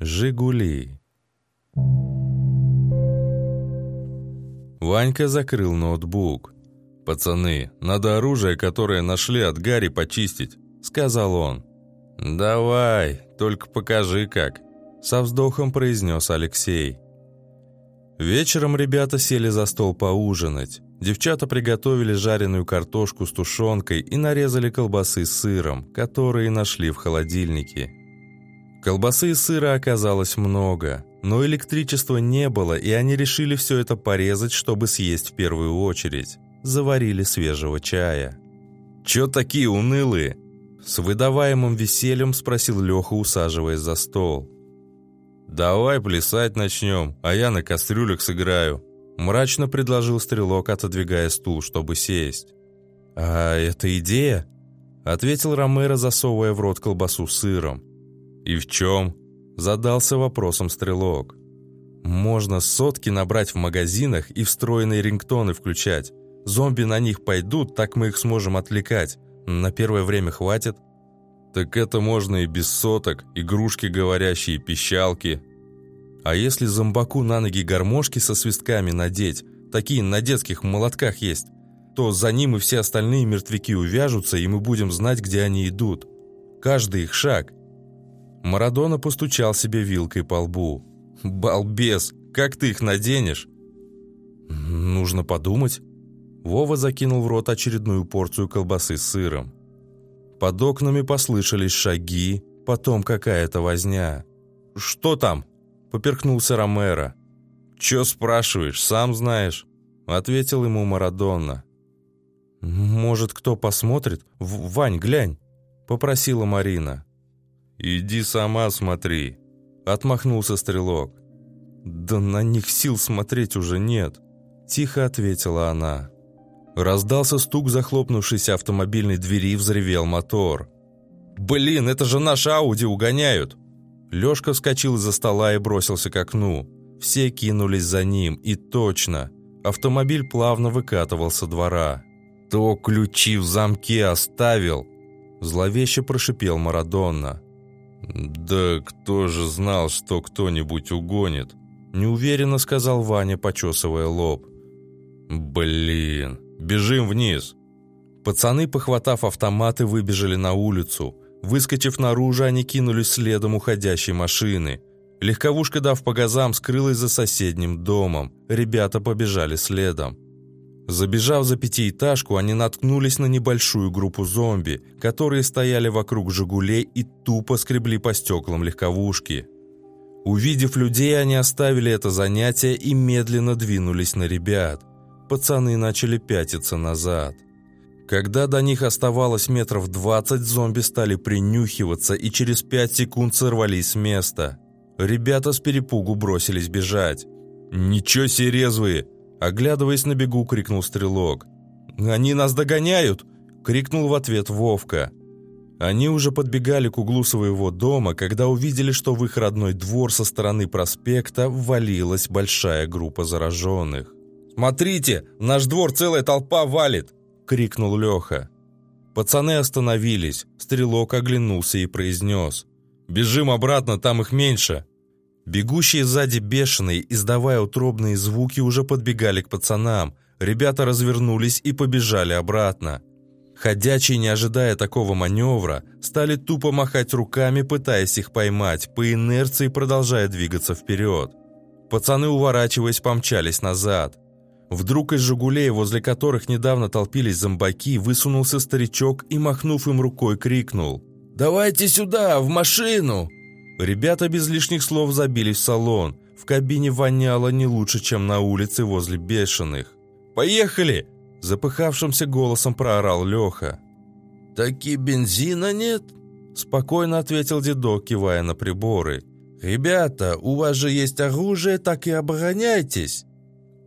Жигули. Ванька закрыл ноутбук. «Пацаны, надо оружие, которое нашли от Гарри, почистить», — сказал он. «Давай, только покажи как», — со вздохом произнес Алексей. Вечером ребята сели за стол поужинать. Девчата приготовили жареную картошку с тушенкой и нарезали колбасы с сыром, которые нашли в холодильнике. Колбасы и сыра оказалось много, но электричества не было, и они решили все это порезать, чтобы съесть в первую очередь. Заварили свежего чая. «Чё такие унылые?» С выдаваемым весельем спросил Леха, усаживаясь за стол. «Давай плясать начнем, а я на кастрюлях сыграю», мрачно предложил стрелок, отодвигая стул, чтобы сесть. «А это идея?» ответил Ромеро, засовывая в рот колбасу с сыром. «И в чем?» задался вопросом стрелок. «Можно сотки набрать в магазинах и встроенные рингтоны включать. Зомби на них пойдут, так мы их сможем отвлекать. На первое время хватит». Так это можно и без соток, игрушки говорящие, пищалки. А если зомбаку на ноги гармошки со свистками надеть, такие на детских молотках есть, то за ним и все остальные мертвяки увяжутся, и мы будем знать, где они идут. Каждый их шаг. Марадона постучал себе вилкой по лбу. «Балбес, как ты их наденешь?» «Нужно подумать». Вова закинул в рот очередную порцию колбасы с сыром. Под окнами послышались шаги, потом какая-то возня. «Что там?» – поперхнулся Ромеро. «Чё спрашиваешь, сам знаешь?» – ответил ему Марадонна. «Может, кто посмотрит? В Вань, глянь!» – попросила Марина. «Иди сама смотри», – отмахнулся стрелок. «Да на них сил смотреть уже нет», – тихо ответила она. Раздался стук захлопнувшейся автомобильной двери и взревел мотор. «Блин, это же наши Ауди угоняют!» Лёшка вскочил из-за стола и бросился к окну. Все кинулись за ним, и точно. Автомобиль плавно выкатывался двора. «То ключи в замке оставил!» Зловеще прошипел Марадонна. «Да кто же знал, что кто-нибудь угонит?» Неуверенно сказал Ваня, почесывая лоб. «Блин, Бежим вниз!» Пацаны, похватав автоматы, выбежали на улицу. Выскочив наружу, они кинулись следом уходящей машины. Легковушка, дав по газам, скрылась за соседним домом. Ребята побежали следом. Забежав за пятиэтажку, они наткнулись на небольшую группу зомби, которые стояли вокруг «Жигулей» и тупо скребли по стеклам легковушки. Увидев людей, они оставили это занятие и медленно двинулись на ребят пацаны начали пятиться назад. Когда до них оставалось метров двадцать, зомби стали принюхиваться и через пять секунд сорвались с места. Ребята с перепугу бросились бежать. «Ничего себе резвые!» Оглядываясь на бегу, крикнул стрелок. «Они нас догоняют!» Крикнул в ответ Вовка. Они уже подбегали к углу своего дома, когда увидели, что в их родной двор со стороны проспекта ввалилась большая группа зараженных. «Смотрите, наш двор целая толпа валит!» — крикнул Леха. Пацаны остановились, стрелок оглянулся и произнес. «Бежим обратно, там их меньше!» Бегущие сзади бешеные, издавая утробные звуки, уже подбегали к пацанам. Ребята развернулись и побежали обратно. Ходячие, не ожидая такого маневра, стали тупо махать руками, пытаясь их поймать, по инерции продолжая двигаться вперед. Пацаны, уворачиваясь, помчались назад. Вдруг из «Жигулей», возле которых недавно толпились зомбаки, высунулся старичок и, махнув им рукой, крикнул «Давайте сюда, в машину!» Ребята без лишних слов забились в салон. В кабине воняло не лучше, чем на улице возле бешеных. «Поехали!» – запыхавшимся голосом проорал Леха. «Таки бензина нет?» – спокойно ответил дедок, кивая на приборы. «Ребята, у вас же есть оружие, так и обороняйтесь!»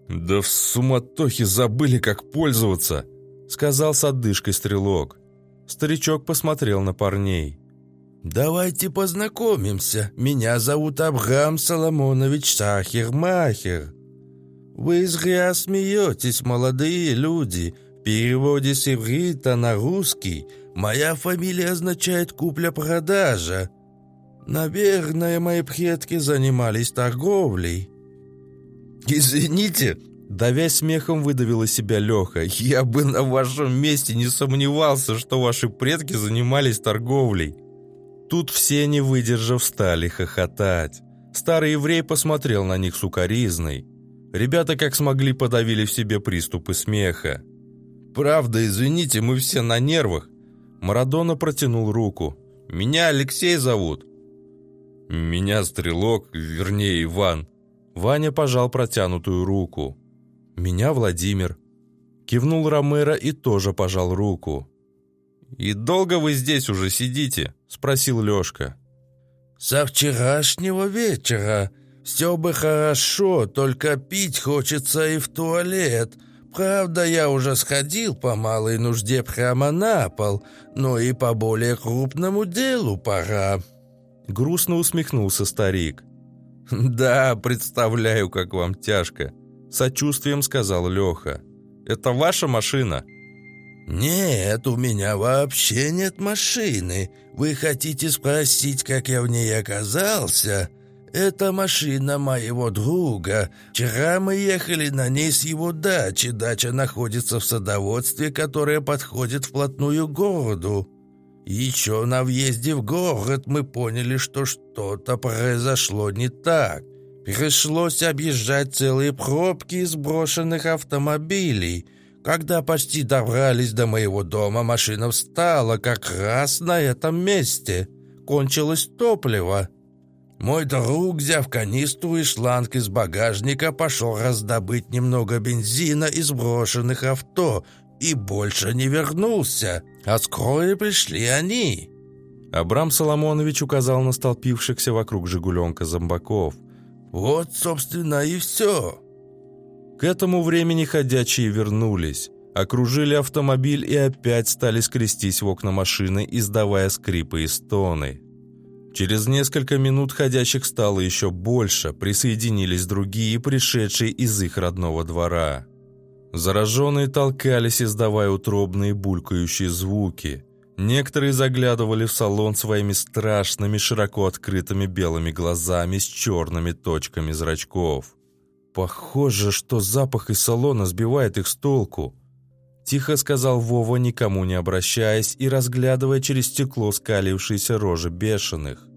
«Да в суматохе забыли, как пользоваться», — сказал с отдышкой стрелок. Старичок посмотрел на парней. «Давайте познакомимся. Меня зовут Абрам Соломонович Сахер-Махер. Вы зря смеетесь, молодые люди. В переводе с иврита на русский моя фамилия означает «купля-продажа». Наверное, мои предки занимались торговлей». «Извините», — давясь смехом выдавил из себя Леха, «я бы на вашем месте не сомневался, что ваши предки занимались торговлей». Тут все, не выдержав, стали хохотать. Старый еврей посмотрел на них сукоризной. Ребята как смогли подавили в себе приступы смеха. «Правда, извините, мы все на нервах». Марадона протянул руку. «Меня Алексей зовут». «Меня Стрелок, вернее Иван». Ваня пожал протянутую руку. «Меня Владимир». Кивнул Ромеро и тоже пожал руку. «И долго вы здесь уже сидите?» – спросил Лешка. «Со вчерашнего вечера. Все бы хорошо, только пить хочется и в туалет. Правда, я уже сходил по малой нужде прямо на пол, но и по более крупному делу пора». Грустно усмехнулся старик. «Да, представляю, как вам тяжко», – сочувствием сказал Леха. «Это ваша машина?» «Нет, у меня вообще нет машины. Вы хотите спросить, как я в ней оказался?» «Это машина моего друга. Вчера мы ехали на ней с его дачи. Дача находится в садоводстве, которое подходит вплотную к городу. Еще на въезде в город мы поняли, что что-то произошло не так. Пришлось объезжать целые пробки из брошенных автомобилей». Когда почти добрались до моего дома, машина встала как раз на этом месте. Кончилось топливо. Мой друг, взяв канистру и шланг из багажника, пошел раздобыть немного бензина из брошенных авто и больше не вернулся. А скоро пришли они. Абрам Соломонович указал на столпившихся вокруг «Жигуленка» зомбаков. «Вот, собственно, и все». К этому времени ходячие вернулись, окружили автомобиль и опять стали скрестись в окна машины, издавая скрипы и стоны. Через несколько минут ходящих стало еще больше, присоединились другие, пришедшие из их родного двора. Зараженные толкались, издавая утробные булькающие звуки. Некоторые заглядывали в салон своими страшными, широко открытыми белыми глазами с черными точками зрачков. «Похоже, что запах из салона сбивает их с толку», – тихо сказал Вова, никому не обращаясь и разглядывая через стекло скалившиеся рожи бешеных.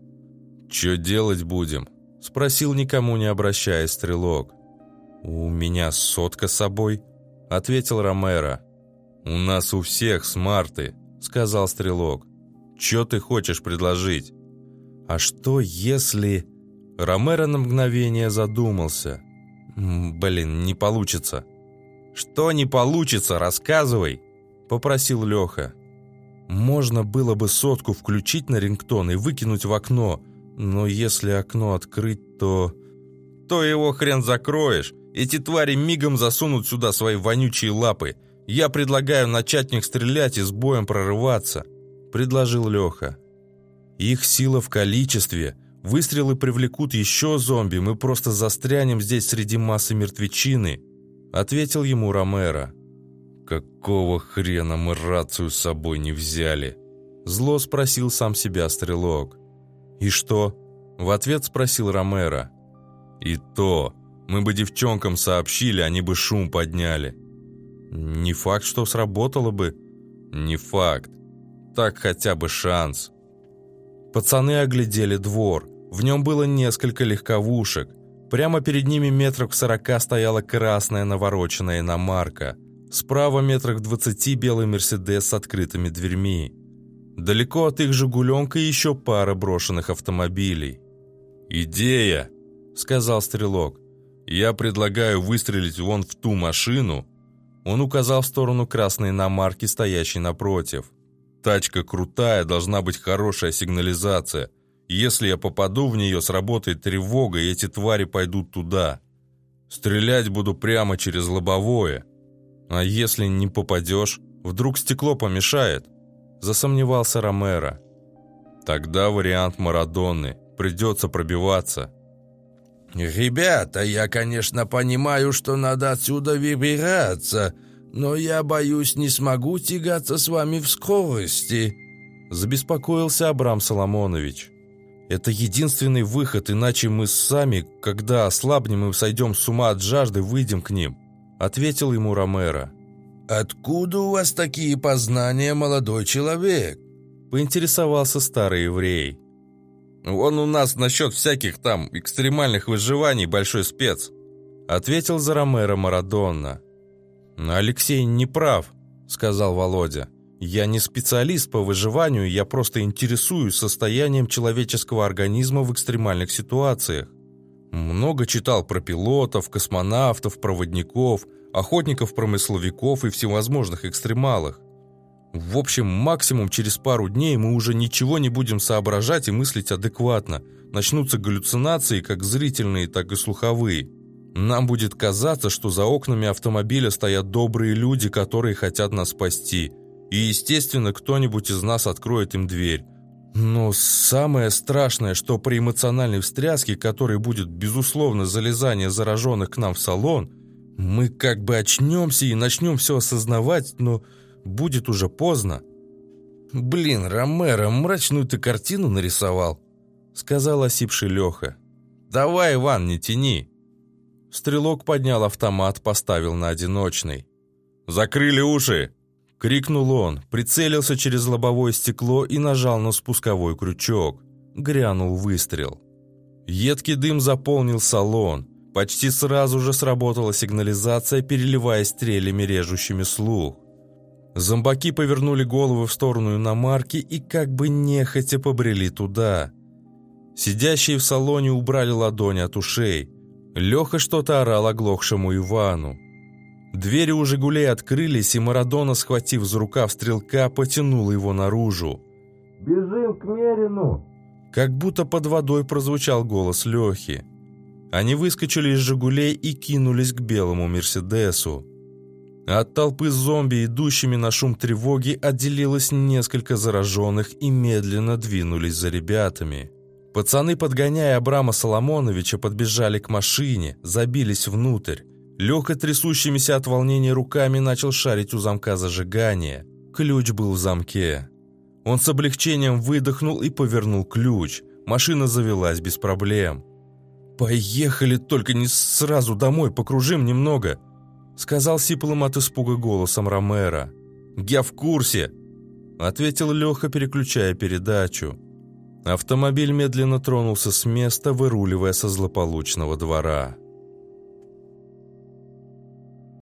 «Чё делать будем?» – спросил, никому не обращаясь, стрелок. «У меня сотка с собой», – ответил Ромеро. «У нас у всех смарты», – сказал стрелок. «Чё ты хочешь предложить?» «А что, если...» Ромеро на мгновение задумался – «Блин, не получится». «Что не получится? Рассказывай!» – попросил Леха. «Можно было бы сотку включить на рингтон и выкинуть в окно, но если окно открыть, то...» «То его хрен закроешь. Эти твари мигом засунут сюда свои вонючие лапы. Я предлагаю начать них стрелять и с боем прорываться», – предложил Леха. «Их сила в количестве, Выстрелы привлекут еще зомби, мы просто застрянем здесь среди массы мертвечины», — ответил ему Ромеро. «Какого хрена мы рацию с собой не взяли?» Зло спросил сам себя стрелок. «И что?» — в ответ спросил Ромеро. «И то. Мы бы девчонкам сообщили, они бы шум подняли». «Не факт, что сработало бы». «Не факт. Так хотя бы шанс». Пацаны оглядели двор. В нем было несколько легковушек. Прямо перед ними метрах в сорока стояла красная навороченная иномарка. Справа метрах двадцати белый «Мерседес» с открытыми дверьми. Далеко от их «Жигуленка» еще пара брошенных автомобилей. «Идея!» — сказал Стрелок. «Я предлагаю выстрелить вон в ту машину». Он указал в сторону красной иномарки, стоящей напротив. «Тачка крутая, должна быть хорошая сигнализация. Если я попаду в нее, сработает тревога, и эти твари пойдут туда. Стрелять буду прямо через лобовое. А если не попадешь, вдруг стекло помешает?» Засомневался Ромеро. «Тогда вариант Марадонны. Придется пробиваться». «Ребята, я, конечно, понимаю, что надо отсюда выбираться, но я боюсь, не смогу тягаться с вами в скорости», забеспокоился Абрам Соломонович. Это единственный выход, иначе мы сами, когда ослабнем и сойдем с ума от жажды, выйдем к ним», — ответил ему Ромеро. «Откуда у вас такие познания, молодой человек?» — поинтересовался старый еврей. «Он у нас насчет всяких там экстремальных выживаний большой спец», — ответил за Ромеро Марадонна. «Алексей не прав», — сказал Володя. «Я не специалист по выживанию, я просто интересуюсь состоянием человеческого организма в экстремальных ситуациях. Много читал про пилотов, космонавтов, проводников, охотников-промысловиков и всевозможных экстремалах. В общем, максимум через пару дней мы уже ничего не будем соображать и мыслить адекватно. Начнутся галлюцинации, как зрительные, так и слуховые. Нам будет казаться, что за окнами автомобиля стоят добрые люди, которые хотят нас спасти. И, естественно, кто-нибудь из нас откроет им дверь. Но самое страшное, что при эмоциональной встряске, которой будет, безусловно, залезание зараженных к нам в салон, мы как бы очнемся и начнем все осознавать, но будет уже поздно. «Блин, Ромеро, мрачную ты картину нарисовал», — сказал осипший Леха. «Давай, Иван, не тяни». Стрелок поднял автомат, поставил на одиночный. «Закрыли уши!» — крикнул он, прицелился через лобовое стекло и нажал на спусковой крючок. Грянул выстрел. Едкий дым заполнил салон. Почти сразу же сработала сигнализация, переливаясь стрелями, режущими слух. Зомбаки повернули головы в сторону иномарки и как бы нехотя побрели туда. Сидящие в салоне убрали ладони от ушей. Леха что-то орал оглохшему Ивану. Двери у «Жигулей» открылись, и Марадона, схватив за рукав стрелка, потянул его наружу. «Бежим к Мерину!» Как будто под водой прозвучал голос Лехи. Они выскочили из «Жигулей» и кинулись к белому «Мерседесу». От толпы зомби, идущими на шум тревоги, отделилось несколько зараженных и медленно двинулись за ребятами. Пацаны, подгоняя Абрама Соломоновича, подбежали к машине, забились внутрь. Леха, трясущимися от волнения руками, начал шарить у замка зажигания. Ключ был в замке. Он с облегчением выдохнул и повернул ключ. Машина завелась без проблем. «Поехали, только не сразу домой, покружим немного», Сказал сиплым от испуга голосом Ромера. «Я в курсе!» Ответил Леха, переключая передачу. Автомобиль медленно тронулся с места, выруливая со злополучного двора.